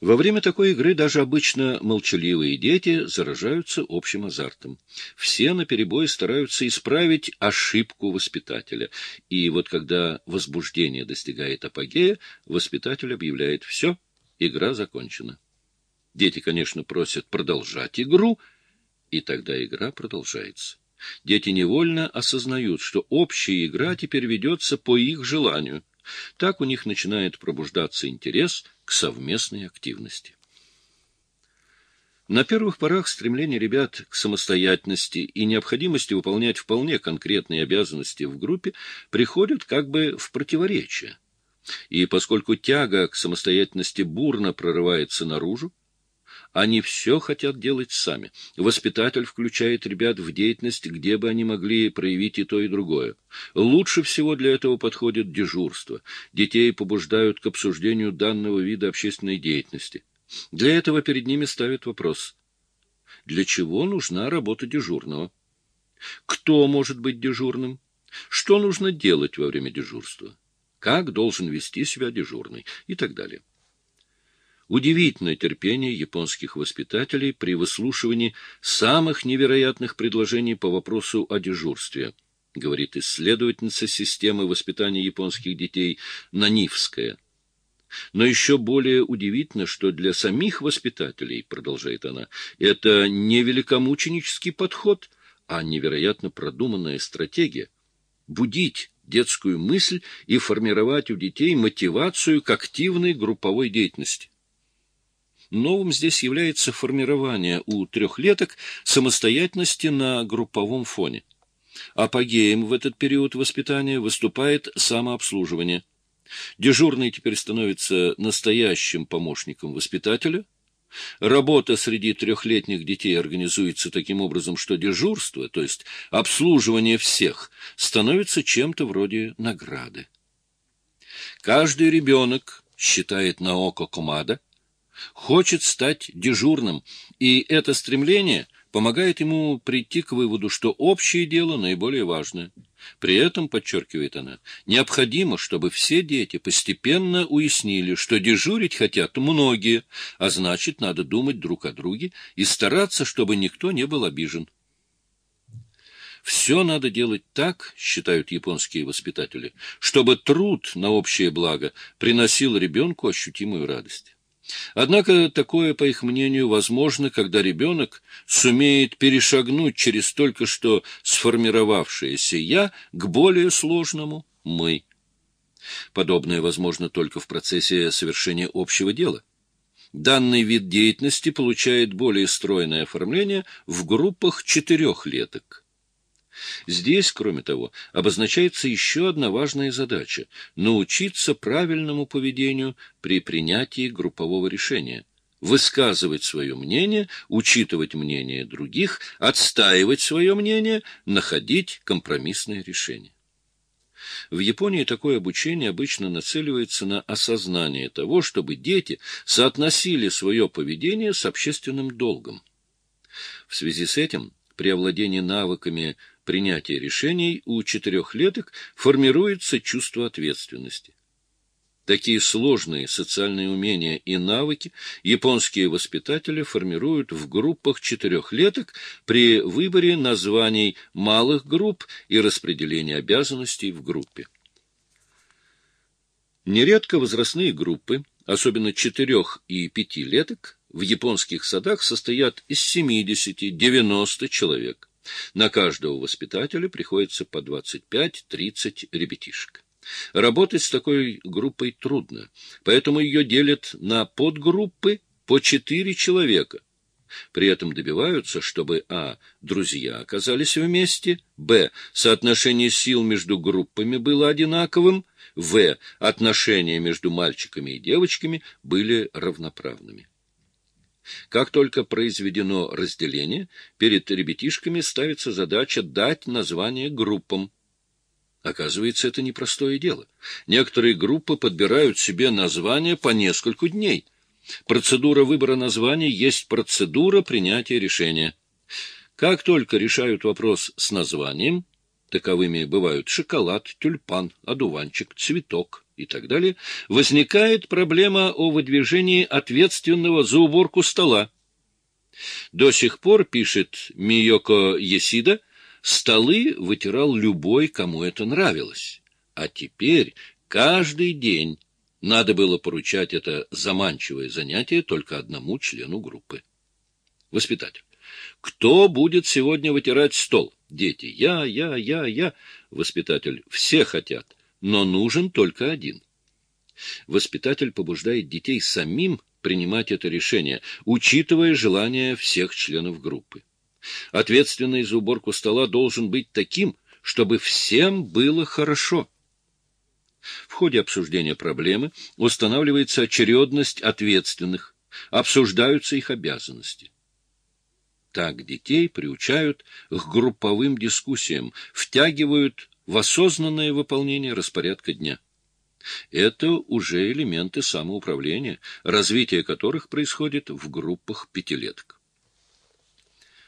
Во время такой игры даже обычно молчаливые дети заражаются общим азартом. Все наперебой стараются исправить ошибку воспитателя. И вот когда возбуждение достигает апогея, воспитатель объявляет «все, игра закончена». Дети, конечно, просят продолжать игру, и тогда игра продолжается. Дети невольно осознают, что общая игра теперь ведется по их желанию. Так у них начинает пробуждаться интерес к совместной активности. На первых порах стремление ребят к самостоятельности и необходимости выполнять вполне конкретные обязанности в группе приходят как бы в противоречие. И поскольку тяга к самостоятельности бурно прорывается наружу, они все хотят делать сами. Воспитатель включает ребят в деятельность, где бы они могли проявить и то, и другое. Лучше всего для этого подходит дежурство. Детей побуждают к обсуждению данного вида общественной деятельности. Для этого перед ними ставят вопрос. Для чего нужна работа дежурного? Кто может быть дежурным? Что нужно делать во время дежурства? Как должен вести себя дежурный? И так далее. Удивительное терпение японских воспитателей при выслушивании самых невероятных предложений по вопросу о дежурстве, говорит исследовательница системы воспитания японских детей Нанивская. Но еще более удивительно, что для самих воспитателей, продолжает она, это не великомученический подход, а невероятно продуманная стратегия – будить детскую мысль и формировать у детей мотивацию к активной групповой деятельности. Новым здесь является формирование у трехлеток самостоятельности на групповом фоне. Апогеем в этот период воспитания выступает самообслуживание. Дежурный теперь становится настоящим помощником воспитателя. Работа среди трехлетних детей организуется таким образом, что дежурство, то есть обслуживание всех, становится чем-то вроде награды. Каждый ребенок, считает Наоко Комада, хочет стать дежурным, и это стремление помогает ему прийти к выводу, что общее дело наиболее важное. При этом, подчеркивает она, необходимо, чтобы все дети постепенно уяснили, что дежурить хотят многие, а значит, надо думать друг о друге и стараться, чтобы никто не был обижен. Все надо делать так, считают японские воспитатели, чтобы труд на общее благо приносил ребенку ощутимую радость. Однако такое, по их мнению, возможно, когда ребенок сумеет перешагнуть через только что сформировавшееся «я» к более сложному «мы». Подобное возможно только в процессе совершения общего дела. Данный вид деятельности получает более стройное оформление в группах четырехлеток. Здесь, кроме того, обозначается еще одна важная задача – научиться правильному поведению при принятии группового решения, высказывать свое мнение, учитывать мнение других, отстаивать свое мнение, находить компромиссное решение. В Японии такое обучение обычно нацеливается на осознание того, чтобы дети соотносили свое поведение с общественным долгом. В связи с этим при овладении навыками принятия решений у четырехлеток формируется чувство ответственности. Такие сложные социальные умения и навыки японские воспитатели формируют в группах четырехлеток при выборе названий малых групп и распределении обязанностей в группе. Нередко возрастные группы, особенно четырех и пятилеток, в японских садах состоят из 70-90 человек. На каждого воспитателя приходится по 25-30 ребятишек. Работать с такой группой трудно, поэтому ее делят на подгруппы по 4 человека. При этом добиваются, чтобы а. друзья оказались вместе, б. соотношение сил между группами было одинаковым, в. отношения между мальчиками и девочками были равноправными. Как только произведено разделение, перед ребятишками ставится задача дать название группам. Оказывается, это непростое дело. Некоторые группы подбирают себе названия по нескольку дней. Процедура выбора названий есть процедура принятия решения. Как только решают вопрос с названием, таковыми бывают шоколад, тюльпан, одуванчик, цветок, и так далее, возникает проблема о выдвижении ответственного за уборку стола. До сих пор, пишет Миоко Есида, столы вытирал любой, кому это нравилось. А теперь каждый день надо было поручать это заманчивое занятие только одному члену группы. Воспитатель. Кто будет сегодня вытирать стол? Дети. Я, я, я, я. Воспитатель. Все хотят, но нужен только один. Воспитатель побуждает детей самим принимать это решение, учитывая желания всех членов группы. Ответственный за уборку стола должен быть таким, чтобы всем было хорошо. В ходе обсуждения проблемы устанавливается очередность ответственных, обсуждаются их обязанности. Так детей приучают к групповым дискуссиям, втягивают в осознанное выполнение распорядка дня. Это уже элементы самоуправления, развитие которых происходит в группах пятилеток.